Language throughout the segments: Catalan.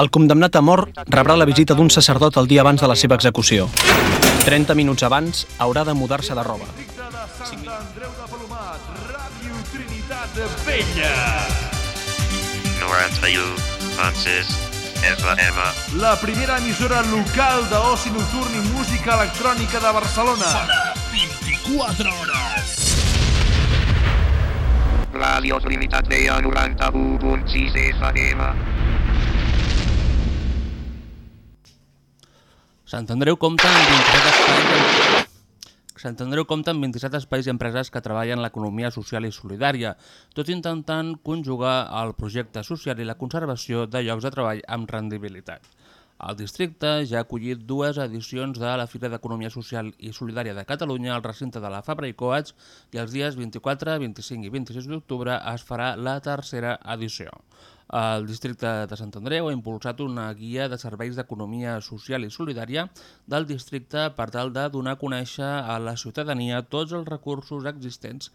El condemnat a mort rebrà la visita d'un sacerdot el dia abans de la seva execució. 30 minuts abans haurà de mudar-se de roba. Districte de Sant Andreu de Palomat, Ràdio Trinitat Vella. 91.6 FM. La primera emissora local d'oci nocturn i música electrònica de Barcelona. 24 hores. Radio Trinitat Vella 91.6 FM. Sant Andreu compta amb 27 espais Sant Andreu compta amb 27 espais i empreses que treballen l'economia social i solidària, tot intentant conjugar el projecte social i la conservació de llocs de treball amb rendibilitat. El districte ja ha acollit dues edicions de la Fira d'Economia Social i Solidària de Catalunya al recinte de la Fabra i Coats i els dies 24, 25 i 26 d'octubre es farà la tercera edició. El districte de Sant Andreu ha impulsat una guia de serveis d'economia social i solidària del districte per tal de donar a conèixer a la ciutadania tots els recursos existents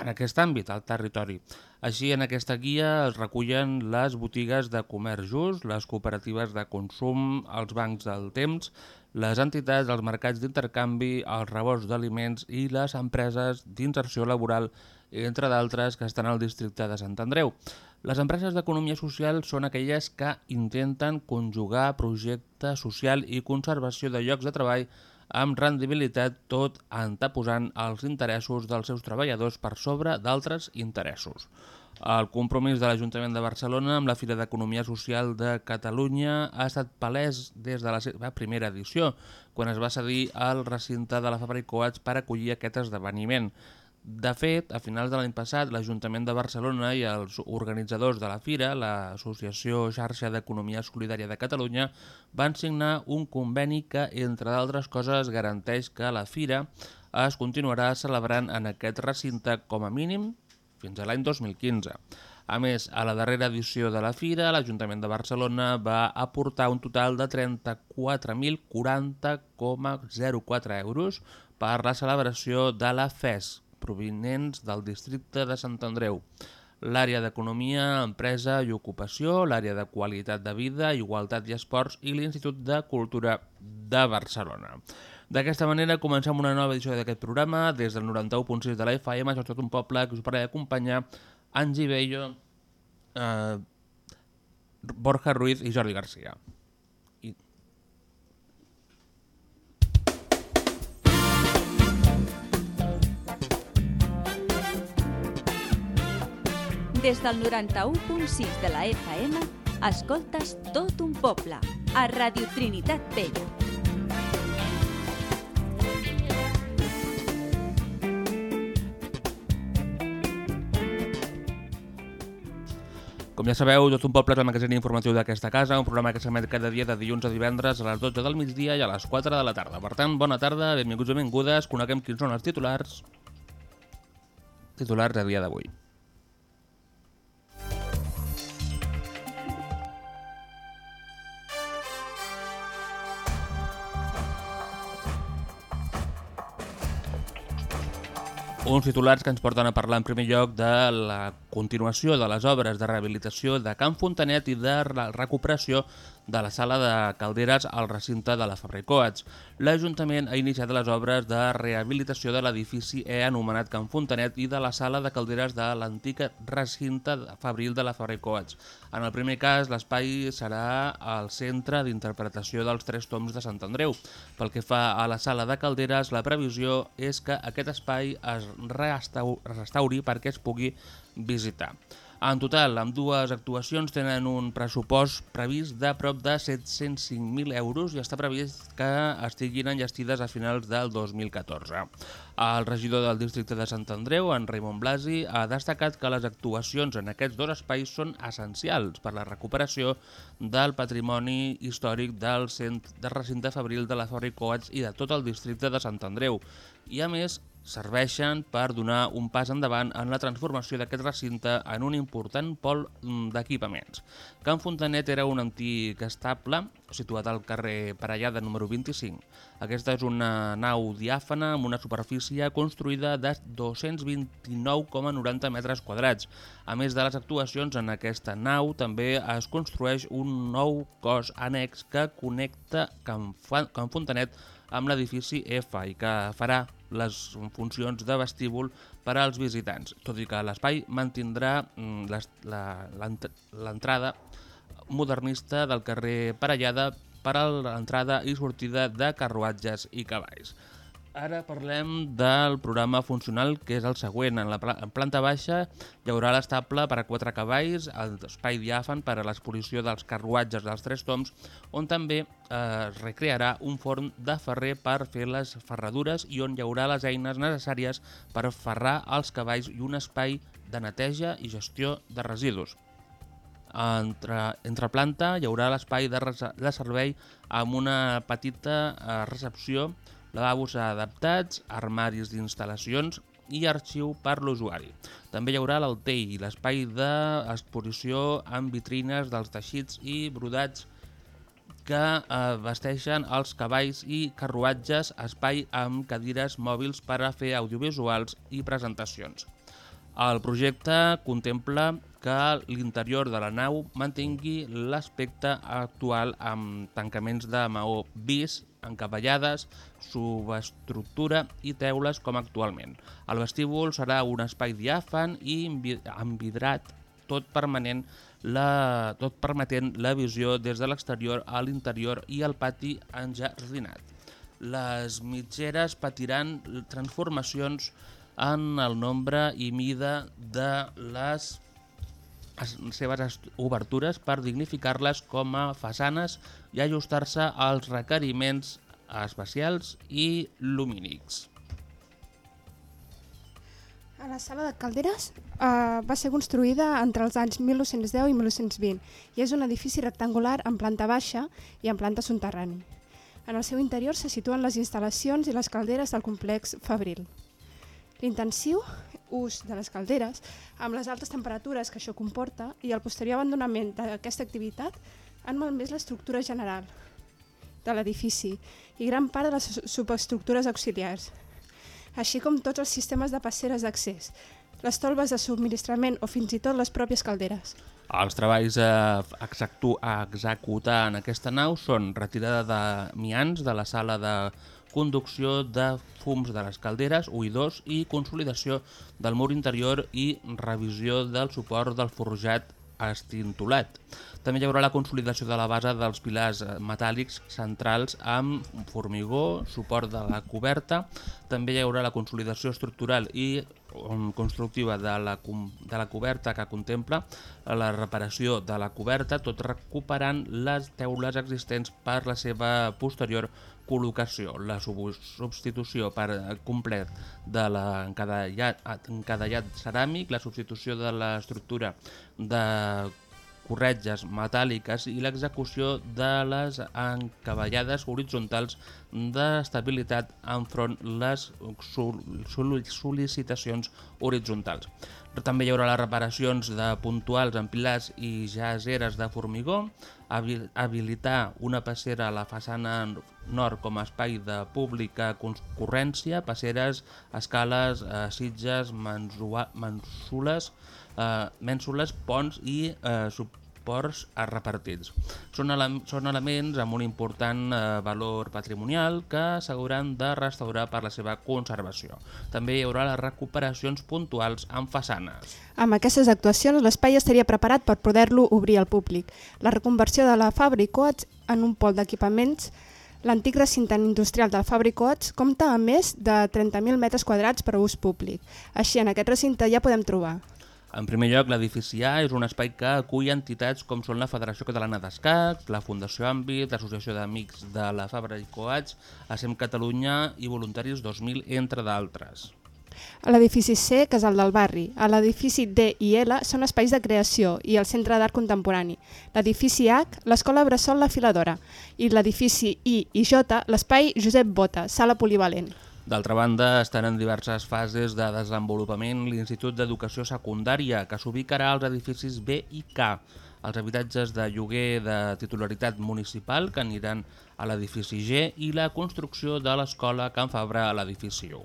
en aquest àmbit, al territori. Així, en aquesta guia es recullen les botigues de comerç just, les cooperatives de consum, els bancs del temps, les entitats, els mercats d'intercanvi, els rebots d'aliments i les empreses d'inserció laboral, entre d'altres, que estan al districte de Sant Andreu. Les empreses d'economia social són aquelles que intenten conjugar projecte social i conservació de llocs de treball amb rendibilitat tot anteposant els interessos dels seus treballadors per sobre d'altres interessos. El compromís de l'Ajuntament de Barcelona amb la Fira d'Economia Social de Catalunya ha estat palès des de la seva primera edició, quan es va cedir al recinte de la Fabra i Coats per acollir aquest esdeveniment. De fet, a finals de l'any passat, l'Ajuntament de Barcelona i els organitzadors de la Fira, l'Associació Xarxa d'Economia Solidària de Catalunya, van signar un conveni que, entre d'altres coses, garanteix que la Fira es continuarà celebrant en aquest recinte com a mínim fins a l'any 2015. A més, a la darrera edició de la Fira, l'Ajuntament de Barcelona va aportar un total de 34.040,04 euros per la celebració de la FES, provinents del districte de Sant Andreu, l'àrea d'Economia, Empresa i Ocupació, l'àrea de Qualitat de Vida, Igualtat i Esports i l'Institut de Cultura de Barcelona. D'aquesta manera comencem una nova edició d'aquest programa des del 91.6 de la això és tot un poble que us parla d'acompanyar Angie Bello, eh, Borja Ruiz i Jordi Garcia. Des del 91.6 de la FM, escoltes tot un poble, a Radio Trinitat Vella. Com ja sabeu, Tot un poble és el magasin informatiu d'aquesta casa, un programa que s'emet cada dia de dilluns a divendres a les 12 del migdia i a les 4 de la tarda. Per tant, bona tarda, benvinguts i benvingudes, coneguem quins són els titulars. Titulars a dia d'avui. Uns titulars que ens porten a parlar en primer lloc de la continuació de les obres de rehabilitació de Can Fontanet i de recuperació de la sala de calderes al recinte de la Fabra i Coats. L'Ajuntament ha iniciat les obres de rehabilitació de l'edifici E anomenat Can Fontanet i de la sala de calderes de l'antic recinte fabril de la Fabra i Coats. En el primer cas, l'espai serà el centre d'interpretació dels tres toms de Sant Andreu. Pel que fa a la sala de calderes, la previsió és que aquest espai es restau restauri perquè es pugui visitar. En total, amb dues actuacions tenen un pressupost previst de prop de 705.000 euros i està previst que estiguin enllestides a finals del 2014. El regidor del districte de Sant Andreu, en Raimon Blasi, ha destacat que les actuacions en aquests dos espais són essencials per la recuperació del patrimoni històric del, cent... del recinte fabril de la Fabra i Coats i de tot el districte de Sant Andreu. I a més, serveixen per donar un pas endavant en la transformació d'aquest recinte en un important pol mm, d'equipaments. Can Fontanet era un antic estable situat al carrer Parellada número 25. Aquesta és una nau diàfana amb una superfície construïda de 229,90 metres quadrats. A més de les actuacions en aquesta nau, també es construeix un nou cos annex que connecta Can, Fontanet amb l'edifici F i que farà les funcions de vestíbul per als visitants, tot i que l'espai mantindrà mm, l'entrada modernista del carrer Parellada per a l'entrada i sortida de carruatges i cavalls. Ara parlem del programa funcional, que és el següent. En la pla- en planta baixa hi haurà l'estable per a quatre cavalls, l'espai diàfan per a l'exposició dels carruatges dels tres toms, on també eh, es recrearà un forn de ferrer per fer les ferradures i on hi haurà les eines necessàries per ferrar els cavalls i un espai de neteja i gestió de residus. Entre, entre planta hi haurà l'espai de, de servei amb una petita eh, recepció, lavabos adaptats, armaris d'instal·lacions i arxiu per l'usuari. També hi haurà l'altell i l'espai d'exposició amb vitrines dels teixits i brodats que eh, vesteixen els cavalls i carruatges, espai amb cadires mòbils per a fer audiovisuals i presentacions. El projecte contempla que l'interior de la nau mantingui l'aspecte actual amb tancaments de maó vis, encavallades, subestructura i teules com actualment. El vestíbul serà un espai diàfan i envi- envidrat tot permanent la, tot permetent la visió des de l'exterior a l'interior i el pati enjardinat. Les mitgeres patiran transformacions en el nombre i mida de les seves obertures per dignificar-les com a façanes i ajustar-se als requeriments espacials i lumínics. A la sala de calderes uh, va ser construïda entre els anys 1910 i 1920 i és un edifici rectangular en planta baixa i en planta subterrani. En el seu interior se situen les instal·lacions i les calderes del complex Fabril. L'intensiu ús de les calderes, amb les altes temperatures que això comporta i el posterior abandonament d'aquesta activitat han malmès l'estructura general de l'edifici i gran part de les su- subestructures auxiliars, així com tots els sistemes de passeres d'accés, les tolves de subministrament o fins i tot les pròpies calderes. Els treballs a execu a executar en aquesta nau són retirada d'amiants de la sala de conducció de fums de les calderes 1 i 2 i consolidació del mur interior i revisió del suport del forjat estintolat. També hi haurà la consolidació de la base dels pilars eh, metàl·lics centrals amb formigó, suport de la coberta. També hi haurà la consolidació estructural i constructiva de la, de la coberta que contempla la reparació de la coberta, tot recuperant les teules existents per la seva posterior col·locació, la sub- substitució per eh, complet de l'encadellat encadellat ceràmic, la substitució de l'estructura de corretges metàl·liques i l'execució de les encavallades horitzontals d'estabilitat enfront les sol sol sol·licitacions horitzontals. També hi haurà les reparacions de puntuals en pilars i jaseres de formigó, habi- habilitar una passera a la façana nord com a espai de pública concurrència, passeres, escales, eh, sitges, mensua- mensules, eh, mènsules, ponts i eh, suports repartits. Són, ele són elements amb un important eh, valor patrimonial que s'hauran de restaurar per la seva conservació. També hi haurà les recuperacions puntuals en façanes. Amb aquestes actuacions, l'espai estaria preparat per poder-lo obrir al públic. La reconversió de la Fabricoats en un pol d'equipaments L'antic recinte industrial del Fabricots compta amb més de 30.000 metres quadrats per a ús públic. Així, en aquest recinte ja podem trobar En primer lloc, l'edifici A és un espai que acull entitats com són la Federació Catalana d'Escacs, la Fundació Àmbit, l'Associació d'Amics de la Fabra i Coats, ASEM Catalunya i Voluntaris 2000, entre d'altres. A l'edifici C, Casal del Barri. A l'edifici D i L són espais de creació i el Centre d'Art Contemporani. L'edifici H, l'Escola Bressol La Filadora. I l'edifici I i J, l'espai Josep Bota, sala polivalent. D'altra banda, estan en diverses fases de desenvolupament l'Institut d'Educació Secundària, que s'ubicarà als edificis B i K, els habitatges de lloguer de titularitat municipal que aniran a l'edifici G i la construcció de l'escola Can Fabra a l'edifici U.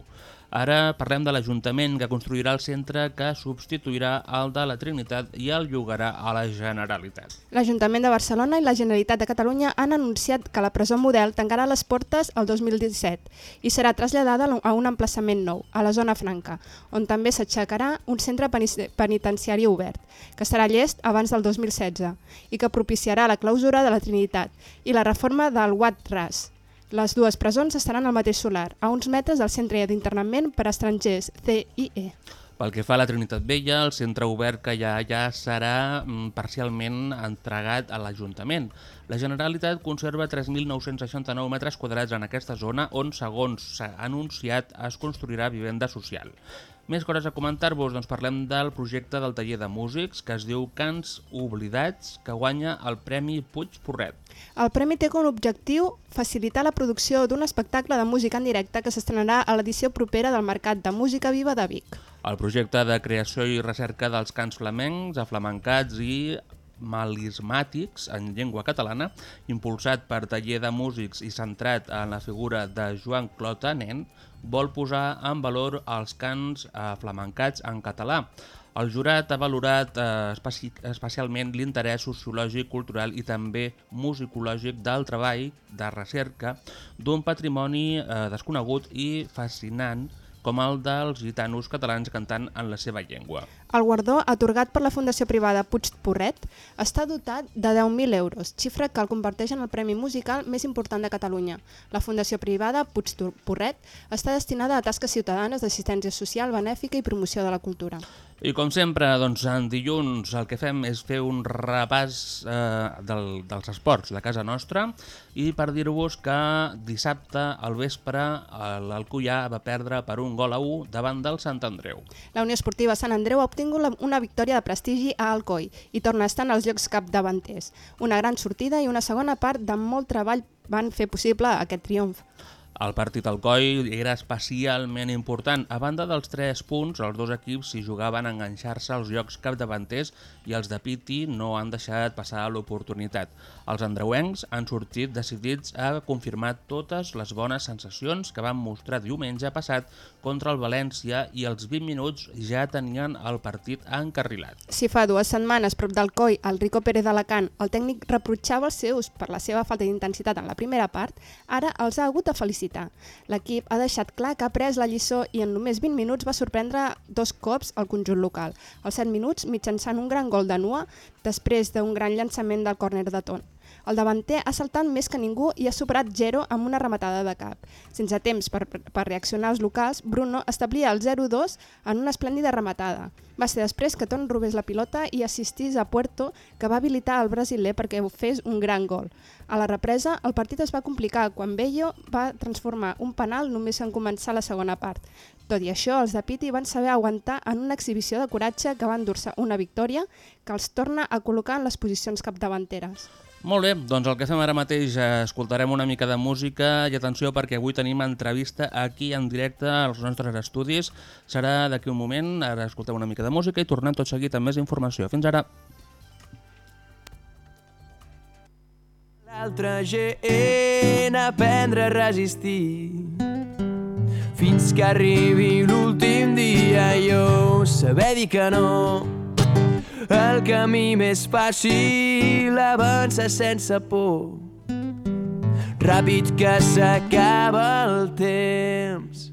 Ara parlem de l'Ajuntament que construirà el centre que substituirà el de la Trinitat i el llogarà a la Generalitat. L'Ajuntament de Barcelona i la Generalitat de Catalunya han anunciat que la presó model tancarà les portes el 2017 i serà traslladada a un emplaçament nou, a la zona franca, on també s'aixecarà un centre penitenciari obert, que estarà llest abans del 2016 i que propiciarà la clausura de la Trinitat i la reforma del Wat Ras, les dues presons estaran al mateix solar, a uns metres del centre d'internament per a estrangers, CIE. Pel que fa a la Trinitat Vella, el centre obert que hi ha allà serà mm, parcialment entregat a l'Ajuntament. La Generalitat conserva 3.969 metres quadrats en aquesta zona on, segons s'ha anunciat, es construirà vivenda social. Més coses a comentar-vos, doncs parlem del projecte del taller de músics que es diu Cants Oblidats, que guanya el Premi Puig Porret. El premi té com a objectiu facilitar la producció d'un espectacle de música en directe que s'estrenarà a l'edició propera del Mercat de Música Viva de Vic. El projecte de creació i recerca dels cants flamencs, aflamencats i malismàtics en llengua catalana, impulsat per taller de músics i centrat en la figura de Joan Clota Nen, vol posar en valor els cants eh, flamencats en català. El jurat ha valorat eh, especi especialment l'interès sociològic, cultural i també musicològic del treball de recerca d'un patrimoni eh, desconegut i fascinant com el dels gitanos catalans cantant en la seva llengua. El guardó, atorgat per la Fundació Privada Puig Porret, està dotat de 10.000 euros, xifra que el converteix en el premi musical més important de Catalunya. La Fundació Privada Puig Porret està destinada a tasques ciutadanes d'assistència social, benèfica i promoció de la cultura. I com sempre, doncs, en dilluns el que fem és fer un repàs eh, del, dels esports de casa nostra i per dir-vos que dissabte al vespre l'Alcoià va perdre per un gol a 1 davant del Sant Andreu. La Unió Esportiva Sant Andreu ha obtingut una victòria de prestigi a Alcoi i torna a estar en els llocs capdavanters. Una gran sortida i una segona part de molt treball van fer possible aquest triomf. El partit al coll era especialment important. A banda dels 3 punts, els dos equips s'hi jugaven a enganxar-se als llocs capdavanters i els de Piti no han deixat passar l'oportunitat. Els andreuencs han sortit decidits a confirmar totes les bones sensacions que van mostrar diumenge passat contra el València i els 20 minuts ja tenien el partit encarrilat. Si fa dues setmanes prop del coll el Rico Pérez d'Alacant el tècnic reprotxava els seus per la seva falta d'intensitat en la primera part, ara els ha hagut de felicitar felicitar. L'equip ha deixat clar que ha pres la lliçó i en només 20 minuts va sorprendre dos cops al conjunt local. Als 7 minuts, mitjançant un gran gol de Nua, després d'un gran llançament del córner de Ton. El davanter ha saltat més que ningú i ha superat Gero amb una rematada de cap. Sense temps per, per reaccionar als locals, Bruno establia el 0-2 en una esplèndida rematada. Va ser després que Ton robés la pilota i assistís a Puerto, que va habilitar el brasiler perquè fes un gran gol. A la represa, el partit es va complicar quan Bello va transformar un penal només en començar la segona part. Tot i això, els de Piti van saber aguantar en una exhibició de coratge que va endur-se una victòria que els torna a col·locar en les posicions capdavanteres. Molt bé, doncs el que fem ara mateix, eh, escoltarem una mica de música i atenció perquè avui tenim entrevista aquí en directe als nostres estudis. Serà d'aquí un moment, ara escoltem una mica de música i tornem tot seguit amb més informació. Fins ara. L'altra gent aprendre a resistir fins que arribi l'últim dia jo saber dir que no el camí més fàcil avança sense por. Ràpid que s'acaba el temps.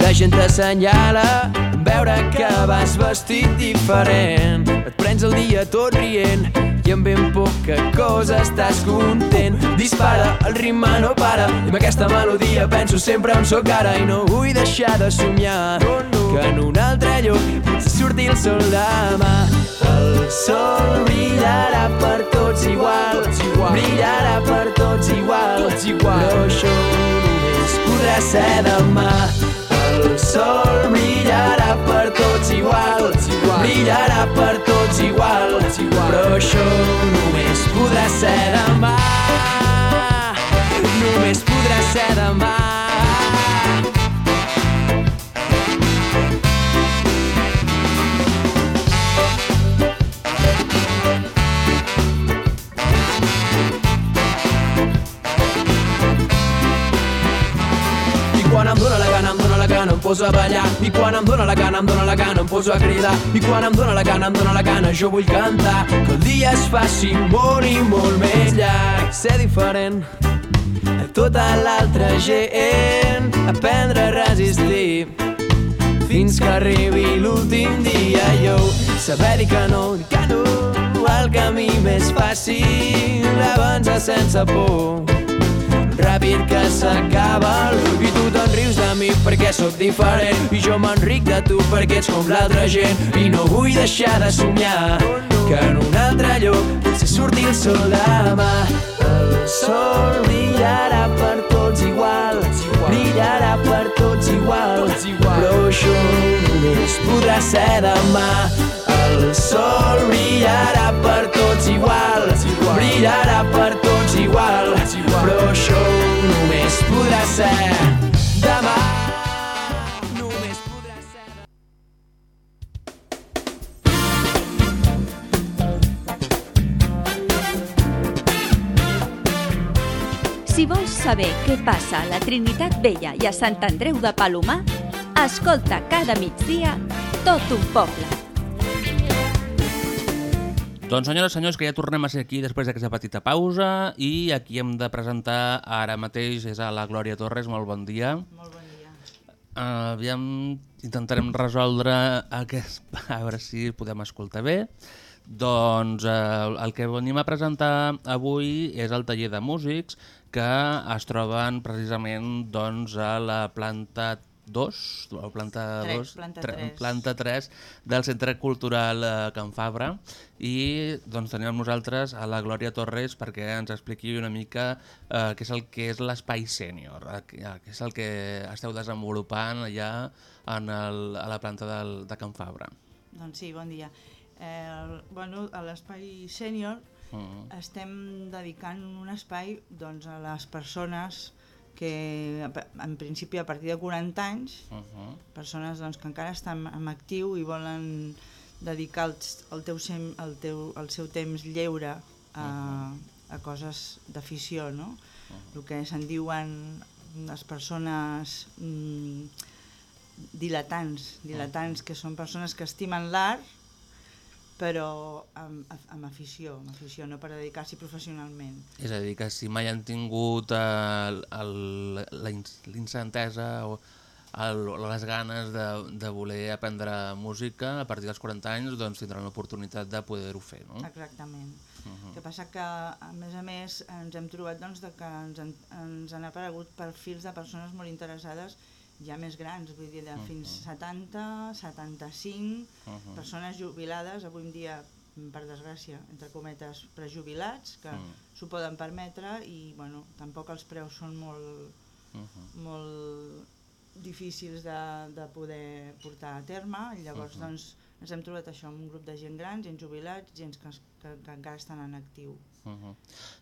La gent t'assenyala veure que vas vestit diferent. Et prens el dia tot rient i amb ben poca cosa estàs content. Dispara, el ritme no para i amb aquesta melodia penso sempre on sóc ara i no vull deixar de somiar que en un altre lloc potser surti el sol demà. El sol brillarà per tots igual, brillarà per tots igual, però això només podrà ser demà. El sol brillarà per tots igual, brillarà per tots igual, però això només podrà ser demà. Només podrà ser demà. Poso a ballar. I quan em dóna la gana, em dóna la gana em poso a cridar. I quan em dóna la gana, em dóna la gana jo vull cantar. Que el dia es faci molt i molt més llarg. Ser diferent a tota l'altra gent. Aprendre a resistir fins que arribi l'últim dia. Jo saber dir que no, dir que no el camí més fàcil. Avançar sense por ràpid que s'acaba rius mi perquè sóc diferent. I jo m'enric de tu perquè ets com l'altra gent. I no vull deixar de somiar que en un altre lloc potser surti el sol demà. El sol brillarà per tots igual brillarà per tots igual. Però això només podrà ser demà. El sol brillarà per tots igual, brillarà per tots igual, però això només podrà ser Si vols saber què passa a la Trinitat Vella i a Sant Andreu de Palomar, escolta cada migdia tot un poble. Doncs senyores i senyors, que ja tornem a ser aquí després d'aquesta petita pausa i aquí hem de presentar ara mateix és a la Glòria Torres, molt bon dia. Molt bon dia. Uh, aviam, intentarem resoldre aquest... a veure si podem escoltar bé. Doncs uh, el que venim a presentar avui és el taller de músics que es troben precisament doncs, a la planta 2, o planta Tres, 2, planta tre- tres. planta 3 del Centre Cultural eh, Can Fabra i doncs tenim amb nosaltres a la Glòria Torres perquè ens expliqui una mica eh, què és el que és l'espai sènior, eh, què què és el que esteu desenvolupant allà en el, a la planta del, de Can Fabra. Doncs sí, bon dia. Eh, el- bueno, a l'espai sènior Mm. estem dedicant un espai doncs, a les persones que en principi a partir de 40 anys, Uh -huh. persones doncs, que encara estan en actiu i volen dedicar el, el, teu, sem, el, teu, el seu temps lleure a, a coses d'afició, no? El que se'n diuen les persones mm, dilatants, dilatants que són persones que estimen l'art però amb, amb afició, amb afició, no per dedicar-s'hi professionalment. És a dir, que si mai han tingut l'incentesa o el, les ganes de, de voler aprendre música a partir dels 40 anys, doncs tindran l'oportunitat de poder-ho fer, no? Exactament. El que passa que, a més a més, ens hem trobat doncs, de que ens, han, ens han aparegut perfils de persones molt interessades ja més grans, vull dir, de fins 70, 75, Mhm. persones jubilades, avui en dia, per desgràcia, entre cometes, prejubilats, que Mm. s'ho poden permetre i, bueno, tampoc els preus són molt, Mhm. molt difícils de, de poder portar a terme llavors doncs, ens hem trobat això amb un grup de gent gran, gent jubilats, gent que, que, que encara estan en actiu. Uh -huh.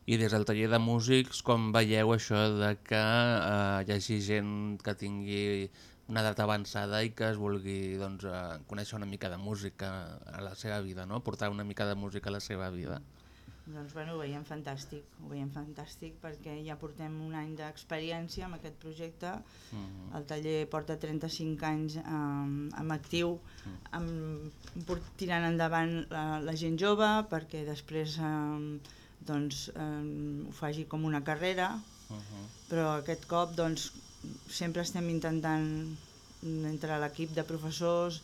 I des del taller de músics, com veieu això de que eh, hi hagi gent que tingui una edat avançada i que es vulgui doncs, eh, conèixer una mica de música a la seva vida, no? portar una mica de música a la seva vida? Doncs bueno, ho veiem fantàstic, ho veiem fantàstic perquè ja portem un any d'experiència amb aquest projecte. Uh -huh. El taller porta 35 anys eh, amb actiu, amb, port- tirant endavant la, la gent jove perquè després eh, doncs, eh, ho faci com una carrera, Uh -huh. però aquest cop doncs, sempre estem intentant entre l'equip de professors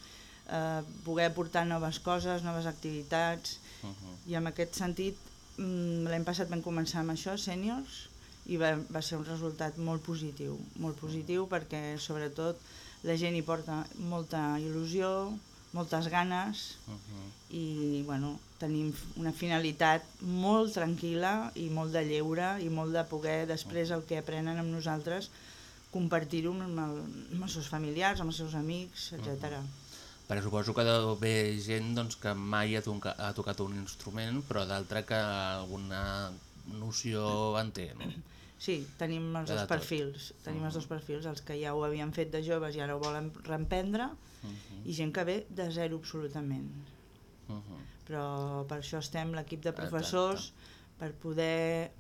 eh, poder portar noves coses, noves activitats Uh -huh. i en aquest sentit mm, l'any passat vam començar amb això, sèniors, i va, va ser un resultat molt positiu, molt positiu perquè sobretot la gent hi porta molta il·lusió, moltes ganes Uh -huh. i bueno, tenim una finalitat molt tranquil·la i molt de lleure i molt de poder després el que aprenen amb nosaltres compartir-ho amb, amb els seus familiars, amb els seus amics, etc. Perquè suposo que deu haver gent doncs, que mai ha, toca, ha tocat un instrument, però d'altra que alguna noció en té, no? Sí, tenim els dos tot. perfils, tenim els dos perfils, els que ja ho havien fet de joves i ara ho volen reemprendre, i gent que ve de zero absolutament. Uh -huh. Però per això estem l'equip de professors per poder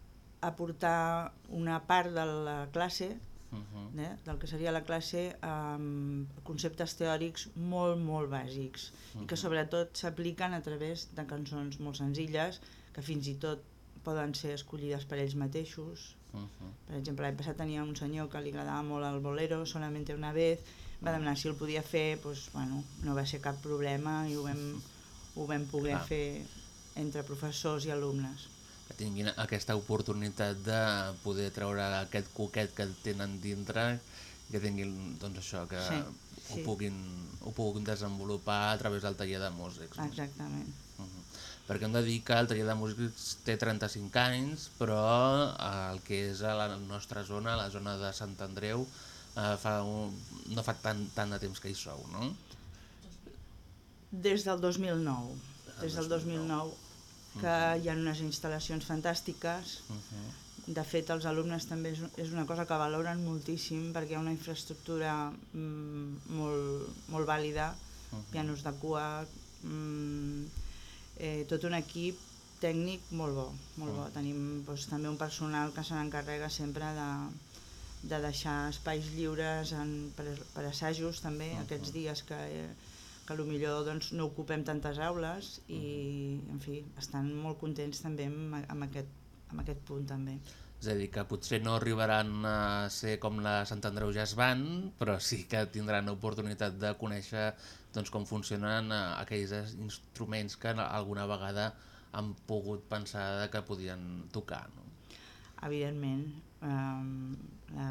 aportar una part de la classe Mhm. eh, del que seria la classe amb conceptes teòrics molt, molt bàsics i que sobretot s'apliquen a través de cançons molt senzilles que fins i tot poden ser escollides per ells mateixos. Mhm. Per exemple, l'any passat tenia un senyor que li agradava molt el bolero, solamente una vez, va demanar si el podia fer, doncs, bueno, no va ser cap problema i ho vam, ho vam poder Clar. fer entre professors i alumnes. Que tinguin aquesta oportunitat de poder treure aquest coquet que tenen dintre i que tinguin doncs això, que Sí, ho, sí. puguin, ho puguin desenvolupar a través del taller de músics. no? Exactament. Mhm. Perquè hem de dir que el taller de músics té 35 anys, però eh, el que és a la nostra zona, a la zona de Sant Andreu, eh, fa un, no fa tant, tant de temps que hi sou, no? Des del 2009. Des del 2009 que hi ha unes instal·lacions fantàstiques. Uh -huh. De fet, els alumnes també és, és una cosa que valoren moltíssim perquè hi ha una infraestructura mm, molt, molt vàlida, pianos de cua, mm, eh, tot un equip tècnic molt bo, molt bo. Tenim doncs, també un personal que se n'encarrega sempre de, de deixar espais lliures en, per, per assajos també, aquests dies que, eh, que millor doncs, no ocupem tantes aules i en fi, estan molt contents també amb, amb, aquest, amb aquest punt també. És a dir, que potser no arribaran a ser com la Sant Andreu Jazz Band, però sí que tindran oportunitat de conèixer doncs, com funcionen eh, aquells instruments que alguna vegada han pogut pensar que podien tocar. No? Evidentment, um, la,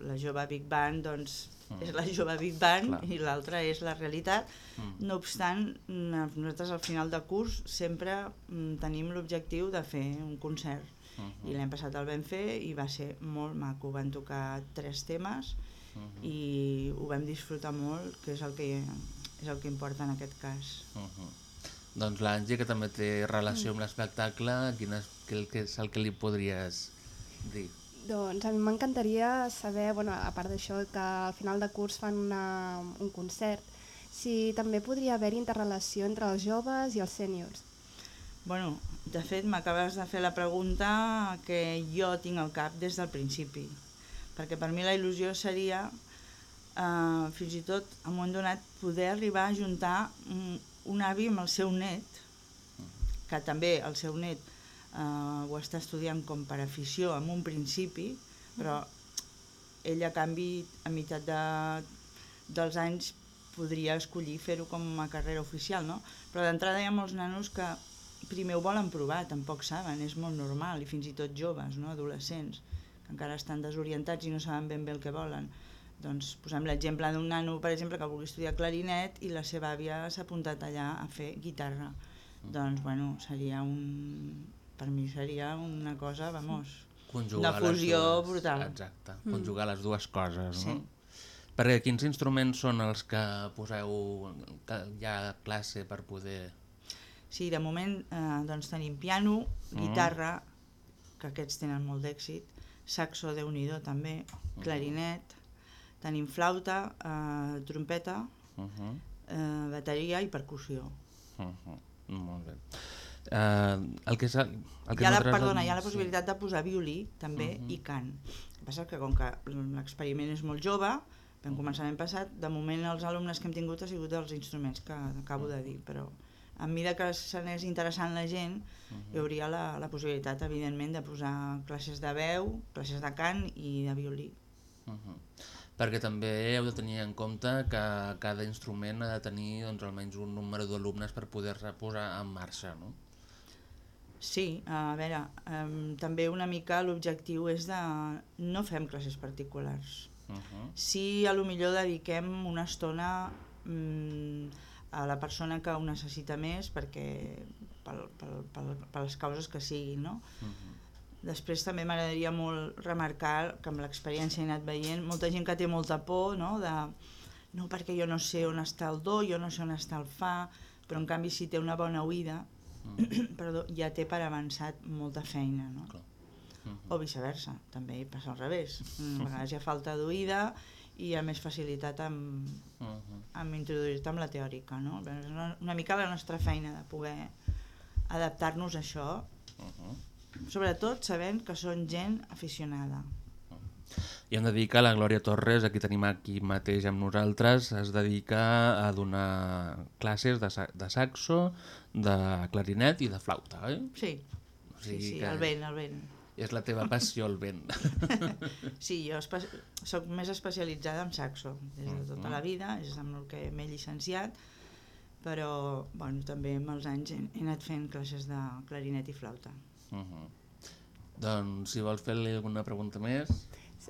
la jove Big Band doncs, mm. és la jove Big Band Clar. i l'altra és la realitat. Mm. No obstant, mm, nosaltres al final de curs sempre mm, tenim l'objectiu de fer un concert Mhm. i l'any passat el vam fer i va ser molt maco, van tocar tres temes Mhm. i ho vam disfrutar molt, que és el que, és el que importa en aquest cas. Uh -huh. Doncs l'Angie, que també té relació amb l'espectacle, quin és, què és el que li podries dir? Doncs a mi m'encantaria saber, bueno, a part d'això, que al final de curs fan una, un concert, si també podria haver interrelació entre els joves i els sèniors. Bueno, de fet m'acabes de fer la pregunta que jo tinc al cap des del principi, perquè per mi la il·lusió seria eh, fins i tot en un donat poder arribar a juntar un, un avi amb el seu net, que també el seu net eh, ho està estudiant com per afició en un principi, però ell a canvi a meitat de, dels anys podria escollir fer-ho com a carrera oficial, no? Però d'entrada hi ha molts nanos que primer ho volen provar, tampoc saben, és molt normal, i fins i tot joves, no? adolescents, que encara estan desorientats i no saben ben bé el que volen. Doncs posem l'exemple d'un nano, per exemple, que vulgui estudiar clarinet i la seva àvia s'ha apuntat allà a fer guitarra. Doncs, bueno, seria un... Per mi seria una cosa, vamos, Conjugar una fusió dues, brutal. Exacte, conjugar les dues coses, Sí. no? Perquè quins instruments són els que poseu que hi ha classe per poder... Sí, de moment eh, doncs tenim piano, guitarra, que aquests tenen molt d'èxit, saxo de unido també, clarinet, tenim flauta, eh, trompeta, Uh -huh. eh, bateria i percussió. Uh -huh. Molt bé. Uh, el que és, el que Hi ha la, perdona, hi ha la sí. possibilitat de posar violí també Mhm. i cant. El que passa que com que l'experiment és molt jove, vam començar l'any passat, de moment els alumnes que hem tingut ha sigut dels instruments que acabo de dir, però a mesura que s'anés interessant la gent, hi hauria la, la possibilitat, evidentment, de posar classes de veu, classes de cant i de violí. Uh -huh. Perquè també heu de tenir en compte que cada instrument ha de tenir doncs, almenys un número d'alumnes per poder-se posar en marxa, no? Sí, a veure, um, també una mica l'objectiu és de... no fem classes particulars. Uh -huh. Sí, a lo millor dediquem una estona mm, a la persona que ho necessita més perquè pel, pel, pel, per les causes que siguin, no? Uh -huh. Després també m'agradaria molt remarcar que amb l'experiència he anat veient molta gent que té molta por, no? De, no, perquè jo no sé on està el do, jo no sé on està el fa, però en canvi si té una bona oïda, perdó, ja té per avançat molta feina, no? Clar. O viceversa, també passa al revés. A vegades hi ha falta d'oïda i hi ha més facilitat amb, Uh -huh. amb introduir-te amb la teòrica, no? És una, una mica la nostra feina de poder adaptar-nos a això, Uh -huh. sobretot sabent que són gent aficionada. I hem de dir que la Glòria Torres, aquí tenim aquí mateix amb nosaltres, es dedica a donar classes de, sa- de saxo, de clarinet i de flauta, eh? Sí, O sí, sigui sí, que el vent, el vent. És la teva passió, el vent. Sí, jo soc més especialitzada en saxo des de tota la vida, és amb el que m'he llicenciat, però bueno, també amb els anys he, he anat fent classes de clarinet i flauta. Uh -huh. Doncs, si vols fer-li alguna pregunta més...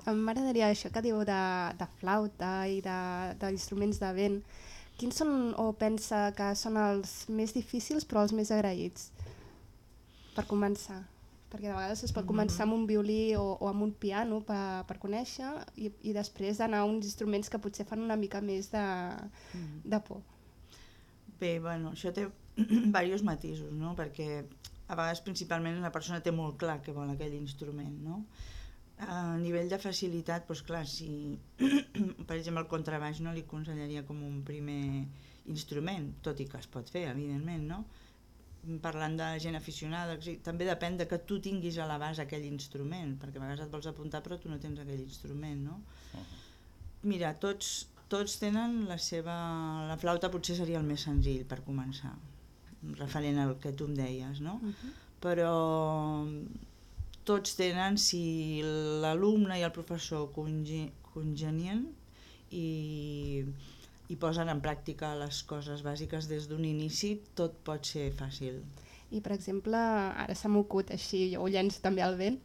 M'agradaria això que diu de, de flauta i de- d'instruments de, de vent. Quins són, o pensa que són els més difícils però els més agraïts? Per començar. Perquè de vegades es pot començar amb un violí o, o amb un piano per, per conèixer i, i després anar a uns instruments que potser fan una mica més de, de por. Bé, bueno, això té diversos matisos, no? Perquè a vegades principalment la persona té molt clar que vol aquell instrument, no? A nivell de facilitat, doncs clar, si per exemple el contrabaix no li aconsellaria com un primer instrument, tot i que es pot fer, evidentment, no? Parlant de gent aficionada, també depèn de que tu tinguis a l'abast aquell instrument, perquè a vegades et vols apuntar però tu no tens aquell instrument, no? Mira, tots, tots tenen la seva... La flauta potser seria el més senzill per començar, referent al que tu em deies, no? Però tots tenen, si l'alumne i el professor conge- congenien i, i posen en pràctica les coses bàsiques des d'un inici, tot pot ser fàcil. I, per exemple, ara s'ha mocut així, jo ho llenço també al vent,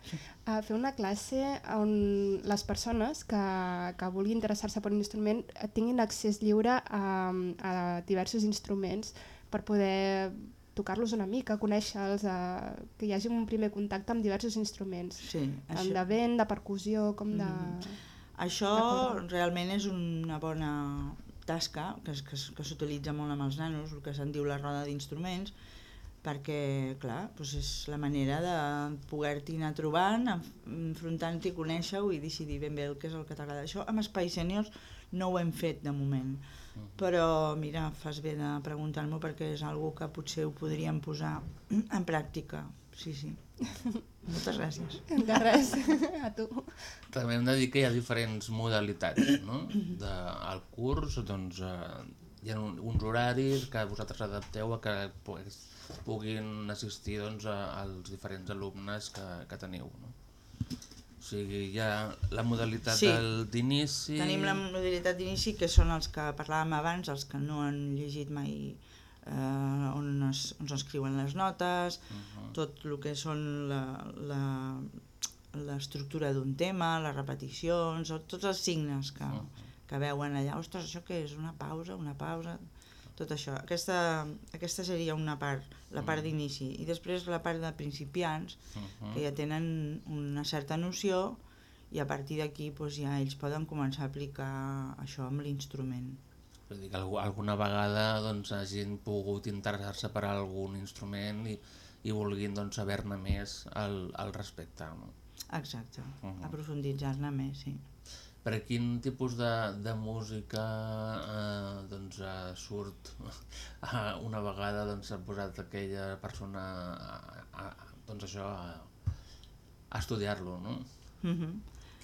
a fer una classe on les persones que, que vulguin interessar-se per un instrument tinguin accés lliure a, a diversos instruments per poder tocar-los una mica, conèixer-los, eh, que hi hagi un primer contacte amb diversos instruments, Sí, tant de vent, de percussió, com de... Això D'acord. realment és una bona tasca que, es- que, que s'utilitza molt amb els nanos, el que se'n diu la roda d'instruments, perquè, clar, doncs és la manera de poder-t'hi anar trobant, enf- enfrontant-t'hi, conèixer-ho i decidir ben bé el que és el que t'agrada. Això amb espais sèniors no ho hem fet de moment, però mira, fas bé de preguntar-m'ho perquè és algo que potser ho podríem posar en pràctica. Sí, sí. Moltes gràcies. De res, a tu. També hem de dir que hi ha diferents modalitats, no? De, al curs, doncs, eh, hi ha un, uns horaris que vosaltres adapteu a que pues, puguin assistir doncs, a, als diferents alumnes que, que teniu, no? O sigui, hi ha la modalitat Sí. d'inici... Tenim la modalitat d'inici, que són els que parlàvem abans, els que no han llegit mai eh, on, es, on s'escriuen les notes, tot el que són la- la- l'estructura d'un tema, les repeticions, o tots els signes que, que veuen allà. Ostres, això què és? Una pausa, una pausa... Tot això. Aquesta, aquesta seria una part, la part d'inici. I després la part de principiants, que ja tenen una certa noció i a partir d'aquí doncs, ja ells poden començar a aplicar això amb l'instrument. Vull dir que alguna vegada doncs, hagin pogut interessar-se per algun instrument i, i vulguin doncs, saber-ne més al, al respecte. No? Exacte, Mhm. aprofunditzar-ne més, sí. Per quin tipus de, de música eh, doncs, eh, surt eh, una vegada doncs, s'ha posat aquella persona a, a, a, doncs això, a, a estudiar-lo, no? Mhm.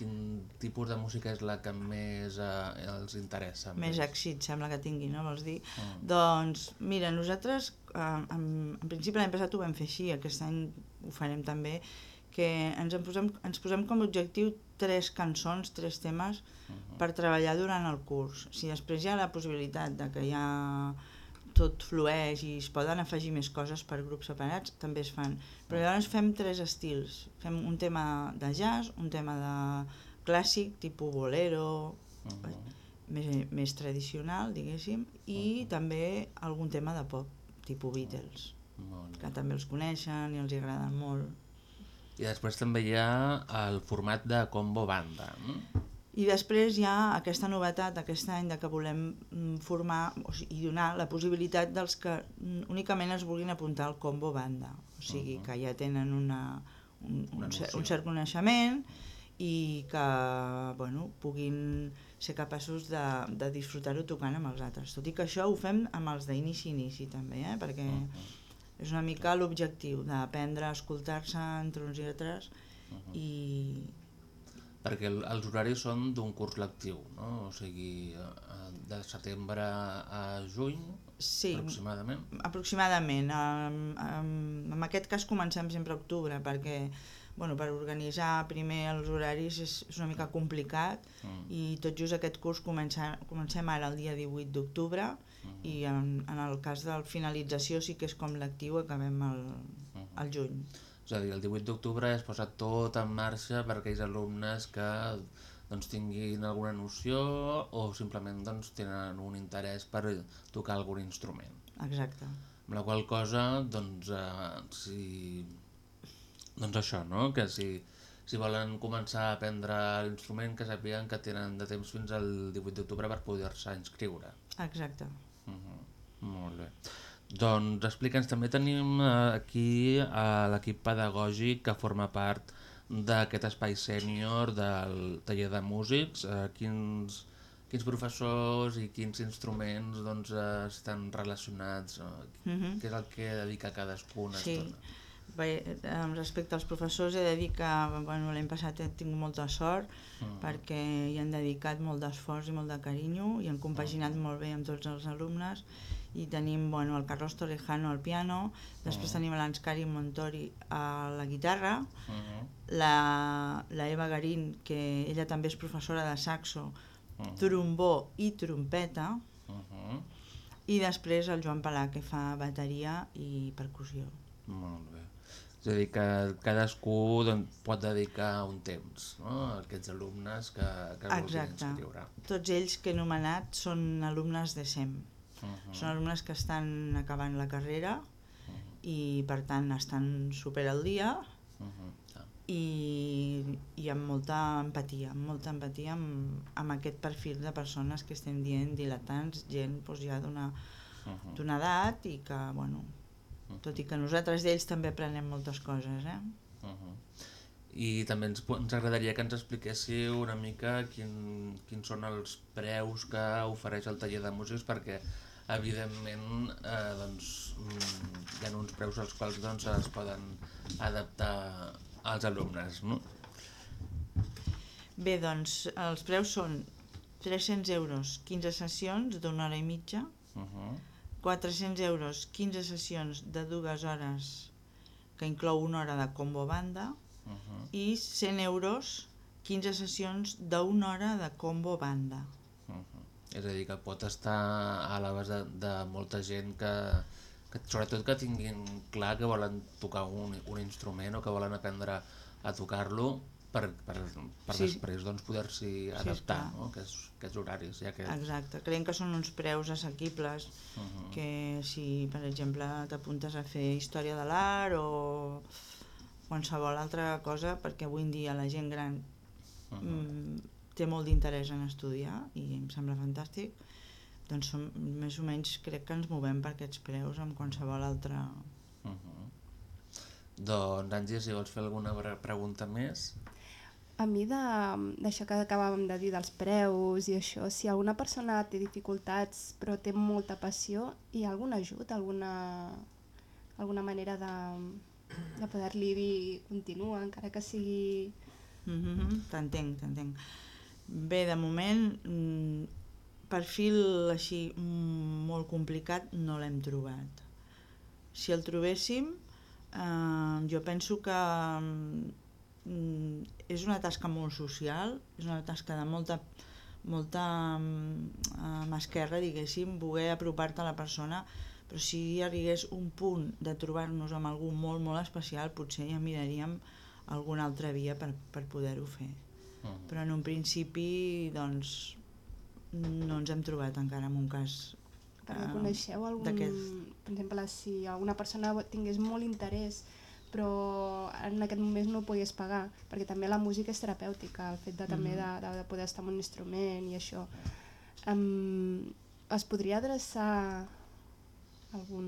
Quin tipus de música és la que més eh, els interessa? Més èxit sembla que tingui, no vols dir? Mm. Doncs mira, nosaltres eh, en, en principi l'any passat ho vam fer així, aquest any ho farem també, que ens, en posem, ens posem com a objectiu tres cançons, tres temes per treballar durant el curs. Si després hi ha la possibilitat de que ja tot flueix i es poden afegir més coses per grups separats, també es fan. Però llavors fem tres estils. Fem un tema de jazz, un tema de clàssic, tipus bolero, més, més tradicional, diguéssim, i també algun tema de pop, tipus Beatles, Molt bé. que també els coneixen i els agraden molt. I després també hi ha el format de combo banda. I després hi ha aquesta novetat aquest any de que volem mm, formar o sigui, i donar la possibilitat dels que mm, únicament es vulguin apuntar al combo banda, o sigui que ja tenen una, un, Una un, cer- un cert coneixement i que bueno, puguin ser capaços de, de disfrutar-ho tocant amb els altres. Tot i que això ho fem amb els d'inici-inici també, eh? perquè és una mica l'objectiu d'aprendre a escoltar-se entre uns i altres i, perquè el, els horaris són d'un curs lectiu, no? O sigui, eh, de setembre a juny, Sí, aproximadament. aproximadament. Um, en aquest cas comencem sempre a octubre perquè bueno, per organitzar primer els horaris és, és una mica complicat Mm. i tot just aquest curs comença, comencem ara el dia 18 d'octubre Mm. i en, en el cas de la finalització sí que és com lectiu, acabem el, Mm. el juny. És a dir, el 18 d'octubre es posa tot en marxa per aquells alumnes que doncs, tinguin alguna noció o simplement doncs, tenen un interès per tocar algun instrument. Exacte. Amb la qual cosa, doncs, eh, si... doncs això, no? que si, si volen començar a aprendre l'instrument, que sàpiguen que tenen de temps fins al 18 d'octubre per poder-se inscriure. Exacte. Molt bé. Doncs explica'ns, també tenim eh, aquí a l'equip pedagògic que forma part d'aquest espai sènior del taller de músics. Eh, quins, quins professors i quins instruments doncs, eh, estan relacionats? Eh, Mhm. Què és el que dedica cadascú una Sí. estona? Bé, eh, respecte als professors he de dir que bueno, l'any passat he tingut molta sort Mm. perquè hi han dedicat molt d'esforç i molt de carinyo i han compaginat molt bé amb tots els alumnes i tenim bueno, el Carlos Torrejano al piano, després Mm. tenim l'Anscari Montori a la guitarra, Uh la, la Eva Garín, que ella també és professora de saxo, -huh. trombó i trompeta, Uh -huh. i després el Joan Palà, que fa bateria i percussió. Molt bé. És a dir, que cadascú doncs, pot dedicar un temps no? a aquests alumnes que, que vulguin inscriure. Tots ells que he anomenat són alumnes de SEM. Uh -huh. Són alumnes que estan acabant la carrera i per tant estan super al dia Uh -huh. Ah. i, i amb molta empatia, amb molta empatia amb, amb aquest perfil de persones que estem dient dilatants, gent doncs, ja d'una Uh -huh. edat i que, bueno, tot i que nosaltres d'ells també aprenem moltes coses, eh? Uh -huh. I també ens, ens agradaria que ens expliquéssiu una mica quin, quins són els preus que ofereix el taller de músics perquè evidentment eh, doncs, mm, hi ha uns preus als quals doncs, es poden adaptar als alumnes. No? Bé, doncs els preus són 300 euros 15 sessions d'una hora i mitja, Uh -huh. 400 euros 15 sessions de dues hores que inclou una hora de combo banda Uh -huh. i 100 euros 15 sessions d'una hora de combo banda. Uh. És a dir, que pot estar a l'abast de, de molta gent que, que sobretot que tinguin clar que volen tocar un, un instrument o que volen aprendre a tocar-lo per, per, per Sí. després doncs, poder-s'hi adaptar esclar. no? aquests, aquests horaris. Ja que... Exacte, creiem que són uns preus assequibles Uh -huh. que si, per exemple, t'apuntes a fer història de l'art o qualsevol altra cosa, perquè avui en dia la gent gran Uh -huh. Té molt d'interès en estudiar i em sembla fantàstic, doncs som, més o menys crec que ens movem per aquests preus amb qualsevol altra... Uh -huh. Doncs, Angie, si vols fer alguna pre- pregunta més... A mi de- d'això que acabàvem de dir dels preus i això, si alguna persona té dificultats però té molta passió, hi ha algun ajut, alguna, alguna manera de, de poder-li dir continua, encara que sigui... Mm -hmm, t'entenc, t'entenc. Bé, de moment, mm, perfil així mm, molt complicat no l'hem trobat. Si el trobéssim, eh, jo penso que mm, és una tasca molt social, és una tasca de molta molta eh, esquerra, diguéssim, voler apropar-te a la persona, però si hi arribés un punt de trobar-nos amb algú molt, molt especial, potser ja miraríem alguna altra via per, per poder-ho fer. Uh -huh. Però en un principi, doncs, no ens hem trobat encara en un cas Però Ah, coneixeu algun... Per exemple, si alguna persona tingués molt interès però en aquest moment no ho podies pagar, perquè també la música és terapèutica, el fet de, també de, de, de poder estar amb un instrument i això. Um, es podria adreçar algun...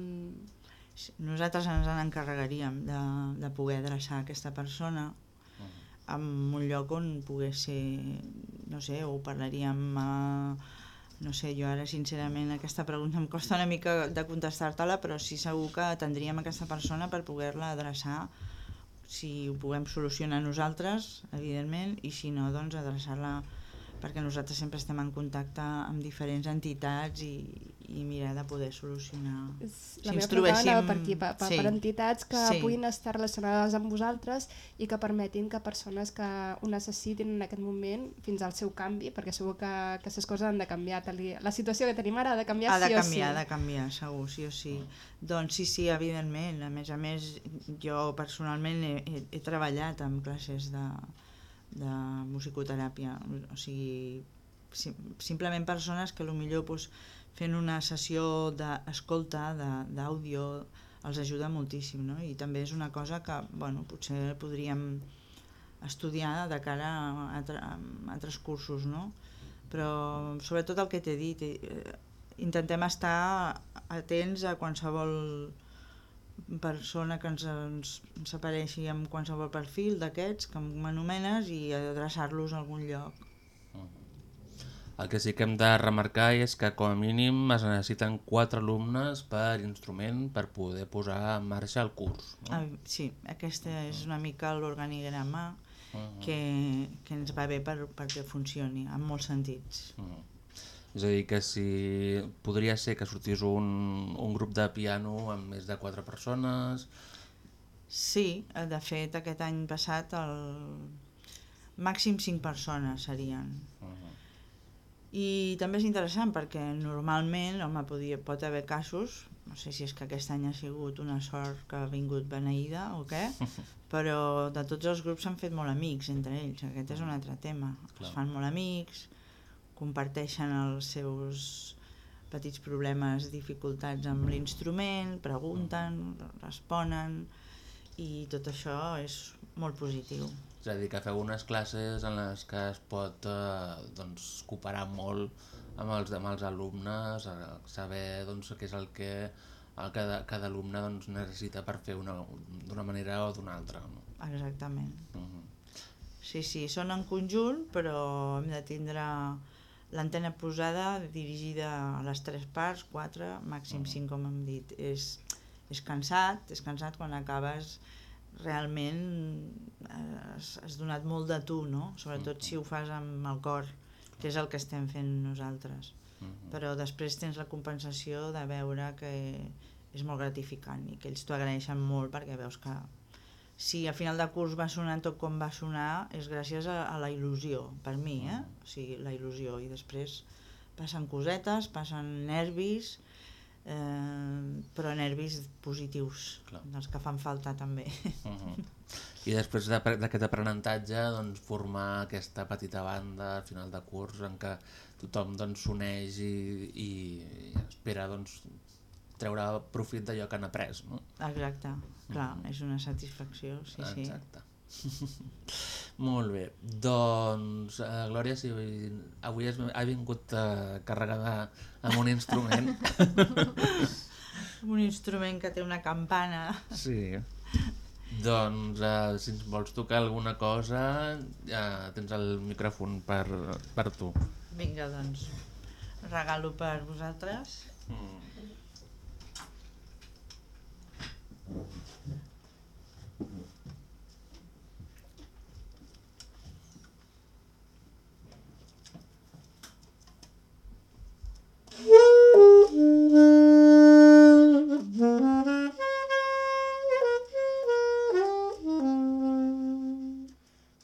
Nosaltres ens en encarregaríem de, de poder adreçar aquesta persona a un lloc on pogués ser, no sé, o parlaríem a... No sé, jo ara sincerament aquesta pregunta em costa una mica de contestar-te-la, però sí segur que tindríem aquesta persona per poder-la adreçar si ho puguem solucionar nosaltres, evidentment, i si no, doncs adreçar-la perquè nosaltres sempre estem en contacte amb diferents entitats i, i mirar de poder solucionar. És la meva anava per aquí, per, per, sí. per entitats que Sí. puguin estar relacionades amb vosaltres i que permetin que persones que ho necessitin en aquest moment fins al seu canvi, perquè segur que que aquestes coses han de canviar. La situació que tenim ara ha de canviar ha de sí canviar, o ha sí. de canviar, segur, sí o sí. Doncs sí, sí, evidentment. A més a més, jo personalment he, he, he treballat amb classes de, de musicoteràpia, o sigui, sim, simplement persones que millor doncs, fent una sessió d'escolta, de- d'àudio, els ajuda moltíssim, no? I també és una cosa que, bueno, potser podríem estudiar de cara a, altre, a altres cursos, no? Però sobretot el que t'he dit, eh, intentem estar atents a qualsevol persona que ens, ens, ens apareixi amb qualsevol perfil d'aquests que m'anomenes i adreçar-los a algun lloc. El que sí que hem de remarcar és que com a mínim es necessiten quatre alumnes per instrument per poder posar en marxa el curs. No? Ah, sí, aquesta és una mica l'organigrama Mhm. que, que ens va bé per, perquè funcioni, en molts sentits. Mm. És a dir, que si podria ser que sortís un, un grup de piano amb més de quatre persones... Sí, eh, de fet aquest any passat el màxim 5 persones serien. Uh I també és interessant perquè normalment, home, podia, pot haver casos, no sé si és que aquest any ha sigut una sort que ha vingut beneïda o què, però de tots els grups s'han fet molt amics entre ells, aquest és un altre tema. Clar. Es fan molt amics, comparteixen els seus petits problemes, dificultats amb l'instrument, pregunten, responen i tot això és molt positiu. És a dir, que feu unes classes en les que es pot eh, doncs, cooperar molt amb els, amb els alumnes, saber doncs, què és el que el, cada, cada alumne doncs, necessita per fer una- d'una manera o d'una altra. No? Exactament. Uh -huh. Sí, sí, són en conjunt, però hem de tindre l'antena posada dirigida a les tres parts, quatre, màxim cinc, com hem dit. És, és cansat, és cansat quan acabes realment eh, has, has donat molt de tu, no? Sobretot si ho fas amb el cor, que és el que estem fent nosaltres. Però després tens la compensació de veure que és molt gratificant i que ells t'ho agraeixen molt perquè veus que si a final de curs va sonar tot com va sonar és gràcies a, a la il·lusió, per mi, eh? O sigui, la il·lusió. I després passen cosetes, passen nervis, eh, però nervis positius, Clar. dels que fan falta també. Uh -huh. I després d'aquest aprenentatge doncs, formar aquesta petita banda al final de curs en què tothom doncs, s'uneix i, i espera doncs, treure profit d'allò que han après. No? Exacte, clar, és una satisfacció, sí, sí. Exacte. Molt bé, doncs uh, Glòria, si avui has, ha vingut uh, carregada amb un instrument. Un instrument que té una campana. sí. Doncs uh, si ens vols tocar alguna cosa, uh, tens el micròfon per, per tu. Vinga, doncs, regalo per vosaltres.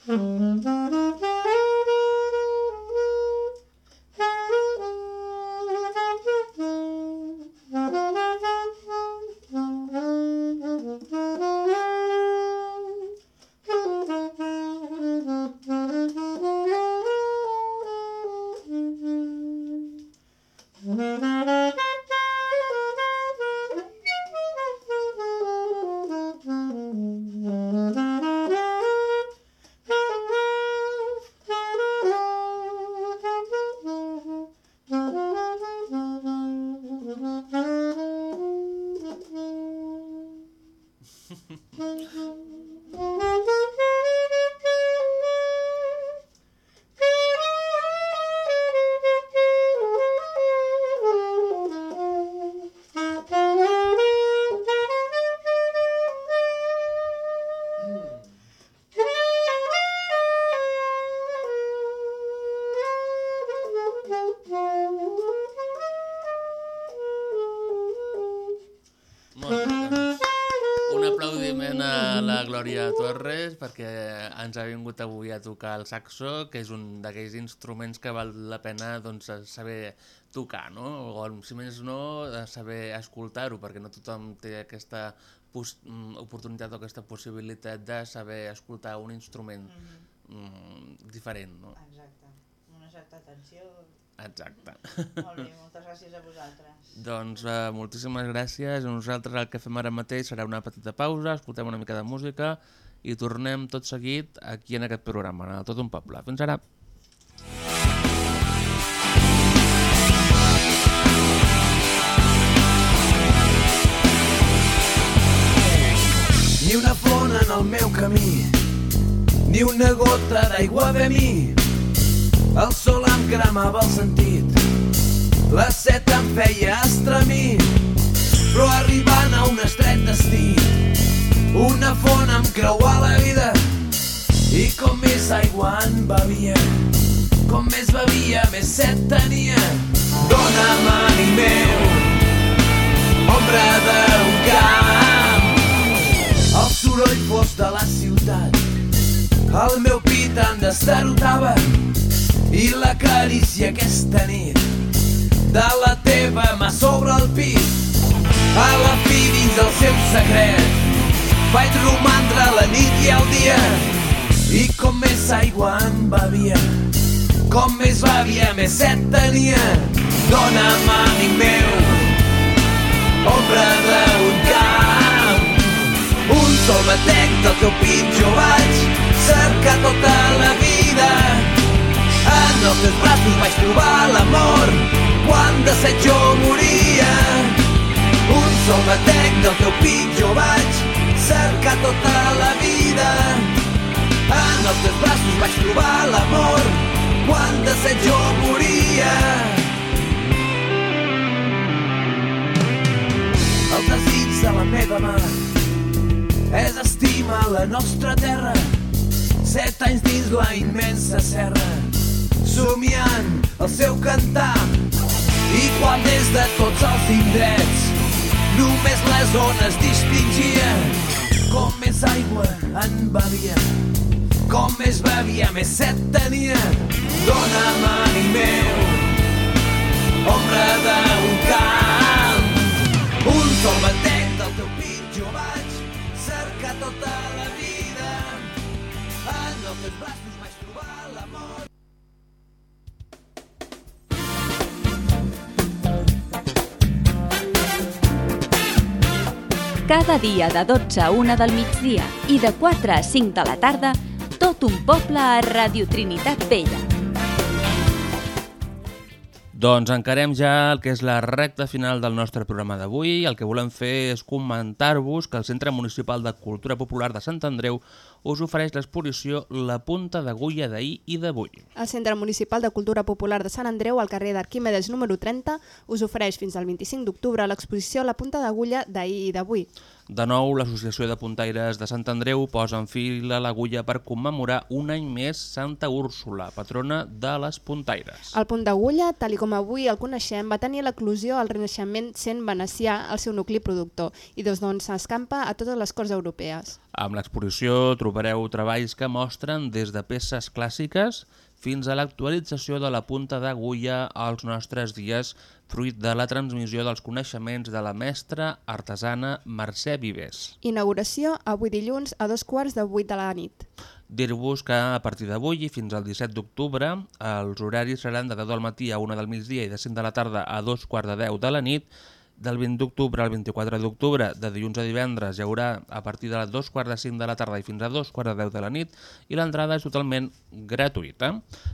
Mm-hmm. A la Glòria Torres perquè ens ha vingut avui a tocar el saxo, que és un d'aquells instruments que val la pena doncs, saber tocar, no? O si més no, de saber escoltar-ho, perquè no tothom té aquesta mm, oportunitat o aquesta possibilitat de saber escoltar un instrument mm -hmm. diferent, no? Exacte. Una certa atenció. Exacte. Molt bé, moltes gràcies a vosaltres. Doncs uh, moltíssimes gràcies. Nosaltres el que fem ara mateix serà una petita pausa, escoltem una mica de música i tornem tot seguit aquí en aquest programa, en Tot un Poble. Fins ara. Ni una font en el meu camí, ni una gota d'aigua ve a mi. El sol em cremava el sentit, la set em feia estremir, però arribant a un estret destí, una font em creua la vida. I com més aigua en bevia, com més bevia, més set tenia. Dóna'm ànim meu, ombra d'un camp, el soroll fos de la ciutat, el meu pit em destarotava i la carícia aquesta nit de la teva mà sobre el pit. A la fi dins el seu secret vaig romandre la nit i el dia. I com més aigua em bevia com més bevia més set tenia. Dona'm amic meu ombra d'un camp. Un sol batec del teu pit jo vaig cercar tota la vida en els teus braços vaig trobar l'amor quan de set jo moria. Un sol batec del teu pit jo vaig cercar tota la vida. En els teus braços vaig trobar l'amor quan de set jo moria. El desig de la meva mà és estimar la nostra terra set anys dins la immensa serra somiant el seu cantar. I quan des de tots els indrets només les ones distingia com més aigua en bevia com més bevia més set tenia. Dona'm ànim meu ombra Cada dia de 12 a 1 del migdia i de 4 a 5 de la tarda, tot un poble a Radio Trinitat Vella. Doncs encarem ja el que és la recta final del nostre programa d'avui. El que volem fer és comentar-vos que el Centre Municipal de Cultura Popular de Sant Andreu us ofereix l'exposició La punta d'agulla d'ahir i d'avui. El Centre Municipal de Cultura Popular de Sant Andreu, al carrer d'Arquímedes número 30, us ofereix fins al 25 d'octubre l'exposició La punta d'agulla d'ahir i d'avui. De nou, l'Associació de Puntaires de Sant Andreu posa en fil a l'agulla per commemorar un any més Santa Úrsula, patrona de les puntaires. El punt d'agulla, tal com avui el coneixem, va tenir l'eclusió al Renaixement sent venecià el seu nucli productor i des d'on s'escampa a totes les corts europees. Amb l'exposició trobareu treballs que mostren des de peces clàssiques fins a l'actualització de la punta d'agulla als nostres dies, fruit de la transmissió dels coneixements de la mestra artesana Mercè Vives. Inauguració avui dilluns a dos quarts de vuit de la nit. Dir-vos que a partir d'avui i fins al 17 d'octubre els horaris seran de 10 del matí a 1 del migdia i de 5 de la tarda a 2 quarts de 10 de la nit del 20 d'octubre al 24 d'octubre, de dilluns a divendres, hi haurà a partir de les 2 quarts de 5 de la tarda i fins a 2 quarts de 10 de la nit i l'entrada és totalment gratuïta.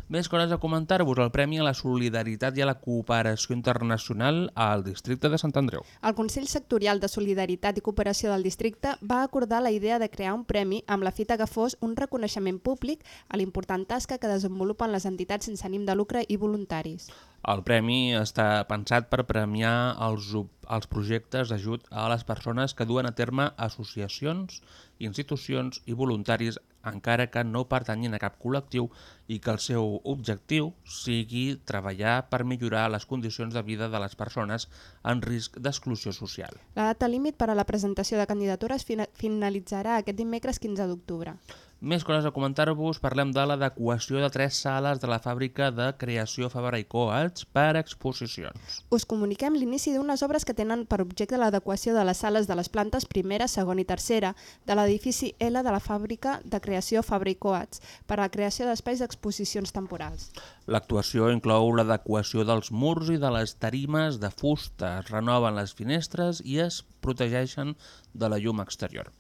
Més coses a comentar-vos, el Premi a la Solidaritat i a la Cooperació Internacional al districte de Sant Andreu. El Consell Sectorial de Solidaritat i Cooperació del districte va acordar la idea de crear un premi amb la fita que fos un reconeixement públic a l'important tasca que desenvolupen les entitats sense ànim de lucre i voluntaris. El premi està pensat per premiar els, els projectes d'ajut a les persones que duen a terme associacions, institucions i voluntaris encara que no pertanyin a cap col·lectiu i que el seu objectiu sigui treballar per millorar les condicions de vida de les persones en risc d'exclusió social. La data límit per a la presentació de candidatures fina- finalitzarà aquest dimecres 15 d'octubre. Més coses a comentar-vos, parlem de l'adequació de tres sales de la fàbrica de creació Fabra i Coats per exposicions. Us comuniquem l'inici d'unes obres que tenen per objecte l'adequació de les sales de les plantes primera, segona i tercera de l'edifici L de la fàbrica de creació Fabra i Coats per a la creació d'espais d'exposicions temporals. L'actuació inclou l'adequació dels murs i de les tarimes de fusta, es renoven les finestres i es protegeixen de la llum exterior.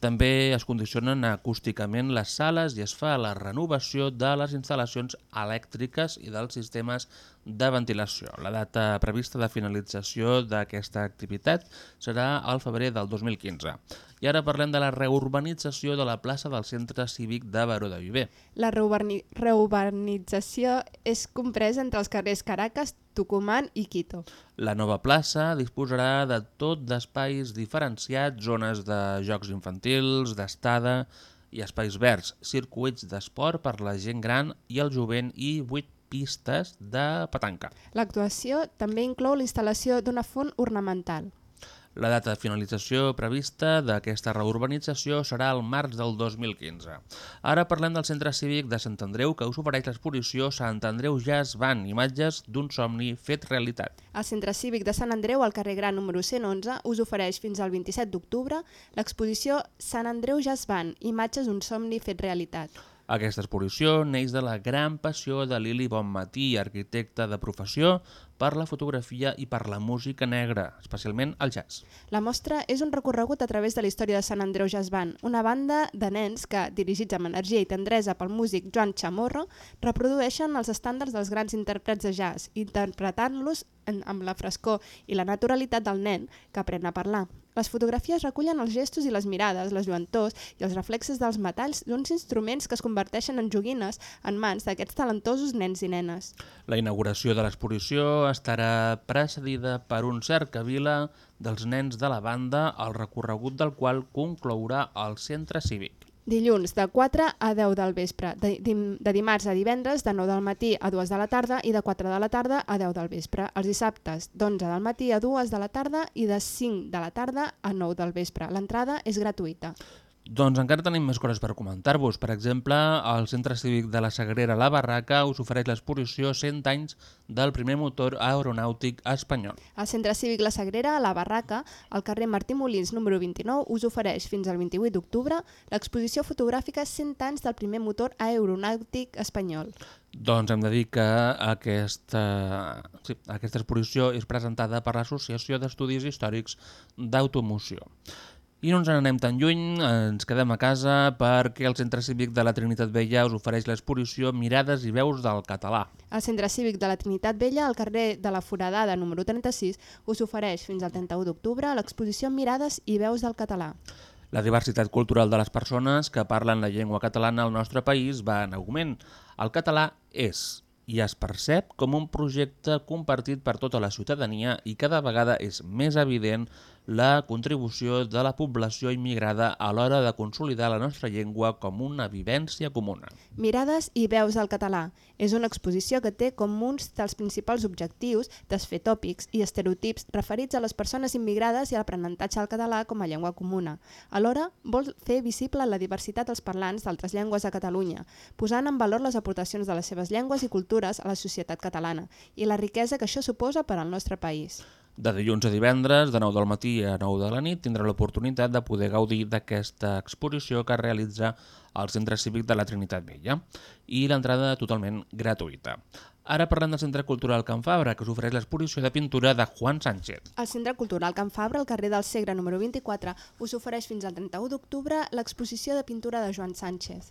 També es condicionen acústicament les sales i es fa la renovació de les instal·lacions elèctriques i dels sistemes de ventilació. La data prevista de finalització d'aquesta activitat serà al febrer del 2015. I ara parlem de la reurbanització de la plaça del Centre Cívic de Baró de Viver. La reurbani- reurbanització és compresa entre els carrers Caracas, Tucumán i Quito. La nova plaça disposarà de tot d'espais diferenciats, zones de jocs infantils, d'estada i espais verds, circuits d'esport per la gent gran i el jovent i 8 pistes de petanca. L'actuació també inclou la instal·lació d'una font ornamental. La data de finalització prevista d'aquesta reurbanització serà el març del 2015. Ara parlem del Centre Cívic de Sant Andreu que us ofereix l'exposició Sant Andreu Jazz Band, imatges d'un somni fet realitat. El Centre Cívic de Sant Andreu, al carrer Gran número 111, us ofereix fins al 27 d'octubre l'exposició Sant Andreu Jazz Band, imatges d'un somni fet realitat. Aquesta exposició neix de la gran passió de Lili Bonmatí, arquitecta de professió, per la fotografia i per la música negra, especialment el jazz. La mostra és un recorregut a través de la història de Sant Andreu Jazz Band, una banda de nens que, dirigits amb energia i tendresa pel músic Joan Chamorro, reprodueixen els estàndards dels grans intèrprets de jazz, interpretant-los amb la frescor i la naturalitat del nen que aprèn a parlar. Les fotografies recullen els gestos i les mirades, les lluentors i els reflexes dels metalls d'uns instruments que es converteixen en joguines en mans d'aquests talentosos nens i nenes. La inauguració de l'exposició estarà precedida per un cercavila dels nens de la banda, el recorregut del qual conclourà al centre cívic. Dilluns de 4 a 10 del vespre, de, de dimarts a divendres de 9 del matí a 2 de la tarda i de 4 de la tarda a 10 del vespre. Els dissabtes d'11 del matí a 2 de la tarda i de 5 de la tarda a 9 del vespre. L'entrada és gratuïta. Doncs encara tenim més coses per comentar-vos. Per exemple, el Centre Cívic de la Sagrera La Barraca us ofereix l'exposició 100 anys del primer motor aeronàutic espanyol. El Centre Cívic La Sagrera, la Barraca, al carrer Martí Molins número 29, us ofereix fins al 28 d'octubre l'exposició fotogràfica 100 anys del primer motor aeronàutic espanyol. Doncs hem de dir que aquesta, sí, aquesta exposició és presentada per l'Associació d'Estudis Històrics d'Automoció. I no ens n'anem tan lluny, ens quedem a casa perquè el Centre Cívic de la Trinitat Vella us ofereix l'exposició Mirades i veus del català. El Centre Cívic de la Trinitat Vella, al carrer de la Foradada número 36, us ofereix fins al 31 d'octubre l'exposició Mirades i veus del català. La diversitat cultural de les persones que parlen la llengua catalana al nostre país va en augment. El català és i es percep com un projecte compartit per tota la ciutadania i cada vegada és més evident la contribució de la població immigrada a l'hora de consolidar la nostra llengua com una vivència comuna. Mirades i veus del català. És una exposició que té com uns dels principals objectius desfer tòpics i estereotips referits a les persones immigrades i a l'aprenentatge del català com a llengua comuna. Alhora, vol fer visible la diversitat dels parlants d'altres llengües a Catalunya, posant en valor les aportacions de les seves llengües i cultures a la societat catalana i la riquesa que això suposa per al nostre país. De dilluns a divendres, de 9 del matí a 9 de la nit, tindrà l'oportunitat de poder gaudir d'aquesta exposició que realitza al Centre Cívic de la Trinitat Vella i l'entrada totalment gratuïta. Ara parlem del Centre Cultural Can Fabra, que us ofereix l'exposició de pintura de Juan Sánchez. El Centre Cultural Can Fabra, al carrer del Segre número 24, us ofereix fins al 31 d'octubre l'exposició de pintura de Joan Sánchez.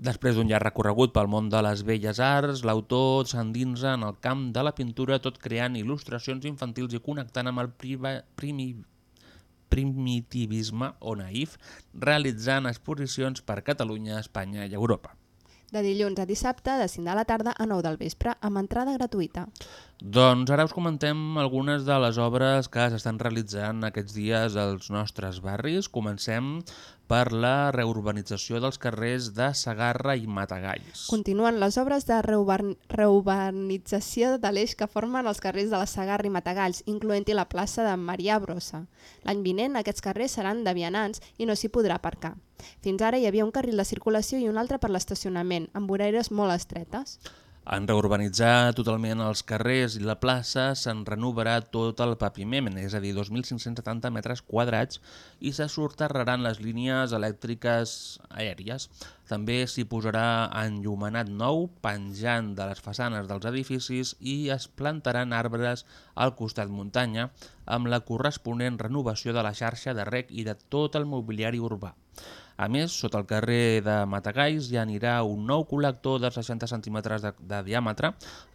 Després d'un llarg recorregut pel món de les belles arts, l'autor s'endinsa en el camp de la pintura tot creant il·lustracions infantils i connectant amb el priva, primi, primitivisme o naïf, realitzant exposicions per Catalunya, Espanya i Europa. de dilluns a dissabte de 5 de la tarda a 9 del vespre amb entrada gratuïta. Doncs ara us comentem algunes de les obres que s'estan realitzant aquests dies als nostres barris. Comencem per la reurbanització dels carrers de Sagarra i Matagalls. Continuen les obres de reurbani- reurbanització de l'eix que formen els carrers de la Sagarra i Matagalls, incloent-hi la plaça de Maria Brossa. L'any vinent aquests carrers seran de vianants i no s'hi podrà aparcar. Fins ara hi havia un carril de circulació i un altre per l'estacionament, amb voreres molt estretes. En reurbanitzar totalment els carrers i la plaça se'n renovarà tot el paviment, és a dir, 2.570 metres quadrats, i se sorterraran les línies elèctriques aèries. També s'hi posarà enllumenat nou, penjant de les façanes dels edificis i es plantaran arbres al costat muntanya, amb la corresponent renovació de la xarxa de rec i de tot el mobiliari urbà. A més, sota el carrer de Matagalls hi anirà un nou col·lector de 60 centímetres de, de diàmetre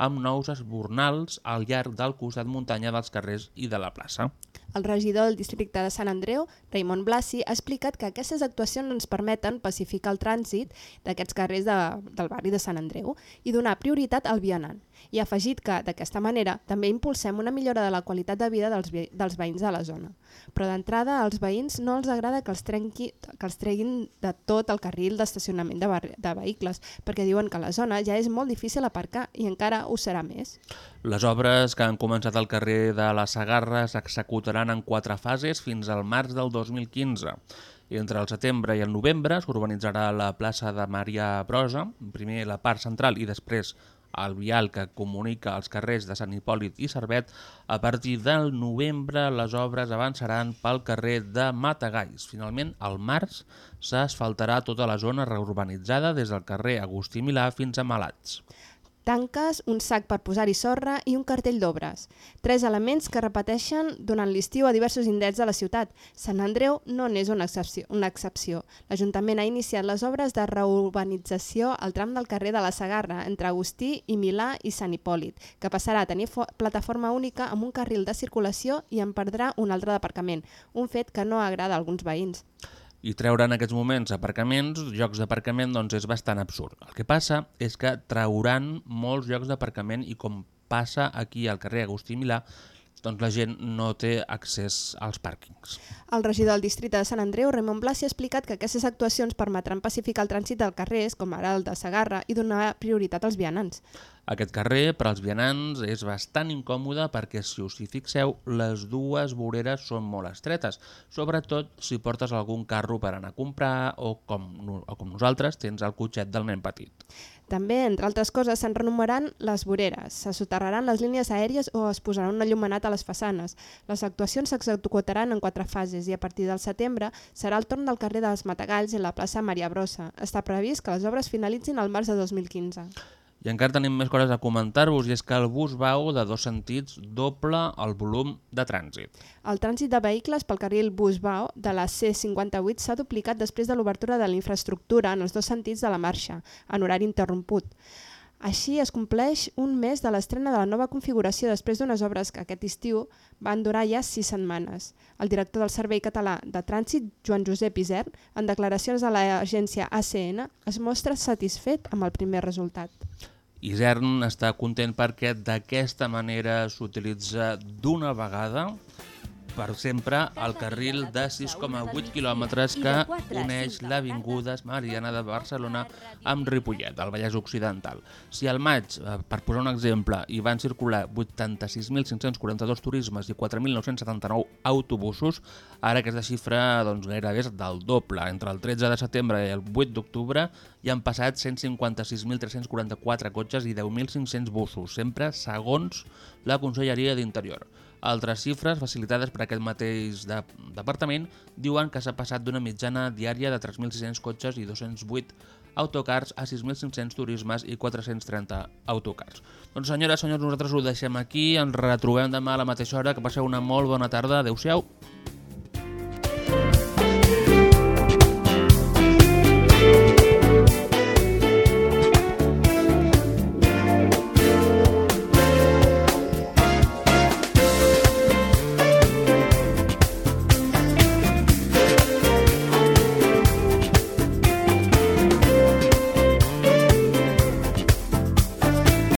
amb nous esbornals al llarg del costat muntanya dels carrers i de la plaça. El regidor del districte de Sant Andreu, Raimon Blasi, ha explicat que aquestes actuacions ens permeten pacificar el trànsit d'aquests carrers de, del barri de Sant Andreu i donar prioritat al vianant. I ha afegit que, d'aquesta manera, també impulsem una millora de la qualitat de vida dels, dels veïns de la zona. Però d'entrada, als veïns no els agrada que els, trenqui, que els treguin de tot el carril d'estacionament de, de vehicles, perquè diuen que la zona ja és molt difícil aparcar i encara ho serà més. Les obres que han començat al carrer de la Sagarra s'executaran en quatre fases fins al març del 2015. Entre el setembre i el novembre s'urbanitzarà la plaça de Maria Brosa, primer la part central i després el vial que comunica els carrers de Sant Hipòlit i Servet. A partir del novembre les obres avançaran pel carrer de Matagalls. Finalment, al març s'asfaltarà tota la zona reurbanitzada des del carrer Agustí Milà fins a Malats. Tanques, un sac per posar-hi sorra i un cartell d'obres. Tres elements que repeteixen durant l'estiu a diversos indrets de la ciutat. Sant Andreu no n'és una excepció. Una excepció. L'Ajuntament ha iniciat les obres de reurbanització al tram del carrer de la Sagarra, entre Agustí i Milà i Sant Hipòlit, que passarà a tenir fo- plataforma única amb un carril de circulació i en perdrà un altre d'aparcament, un fet que no agrada a alguns veïns. I treure en aquests moments aparcaments, llocs d'aparcament, doncs és bastant absurd. El que passa és que trauran molts llocs d'aparcament i com passa aquí al carrer Agustí Milà, doncs la gent no té accés als pàrquings. El regidor del districte de Sant Andreu, Ramon Blasi, ha explicat que aquestes actuacions permetran pacificar el trànsit del carrers, com ara el de Sagarra, i donar prioritat als vianants. Aquest carrer, per als vianants, és bastant incòmode perquè, si us hi fixeu, les dues voreres són molt estretes, sobretot si portes algun carro per anar a comprar o com, o com nosaltres tens el cotxet del nen petit. També, entre altres coses, se'n renovaran les voreres, se soterraran les línies aèries o es posarà un enllumenat a les façanes. Les actuacions s'executaran en quatre fases i a partir del setembre serà el torn del carrer dels Matagalls i la plaça Maria Brossa. Està previst que les obres finalitzin al març de 2015. I encara tenim més coses a comentar-vos, i és que el bus vau de dos sentits doble el volum de trànsit. El trànsit de vehicles pel carril Busbao de la C58 s'ha duplicat després de l'obertura de la infraestructura en els dos sentits de la marxa, en horari interromput. Així es compleix un mes de l'estrena de la nova configuració després d'unes obres que aquest estiu van durar ja sis setmanes. El director del Servei Català de Trànsit, Joan Josep Isern, en declaracions a l'agència ACN, es mostra satisfet amb el primer resultat. Isern està content perquè d'aquesta manera s'utilitza d'una vegada per sempre el carril de 6,8 quilòmetres que uneix l'Avinguda Mariana de Barcelona amb Ripollet, al Vallès Occidental. Si al maig, eh, per posar un exemple, hi van circular 86.542 turismes i 4.979 autobusos, ara aquesta xifra doncs, gairebé és del doble. Entre el 13 de setembre i el 8 d'octubre hi han passat 156.344 cotxes i 10.500 busos, sempre segons la Conselleria d'Interior. Altres xifres facilitades per aquest mateix de departament diuen que s'ha passat d'una mitjana diària de 3.600 cotxes i 208 autocars a 6.500 turismes i 430 autocars. Doncs senyores, senyors, nosaltres ho deixem aquí, ens retrobem demà a la mateixa hora, que passeu una molt bona tarda, adeu-siau.